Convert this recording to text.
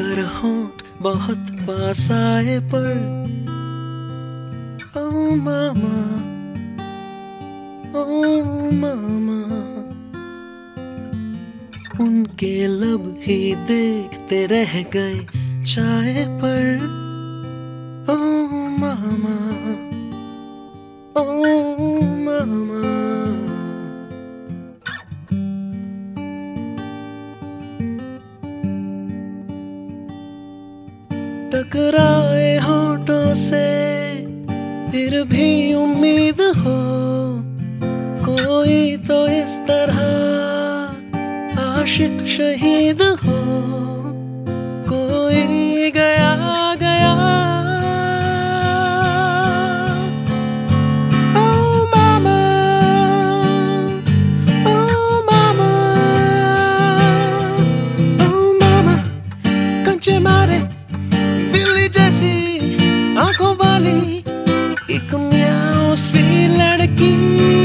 कर होंठ बहुत पास आए पर। ओ मामा ओ मामा। उनके लब ही देखते रह गए चाय पर। ओ मामा ओ मामा। टकराए होठों से, फिर भी उम्मीद हो, कोई तो इस तरह आशिक शहीद हो। कोई गया गया। मामा से लड़की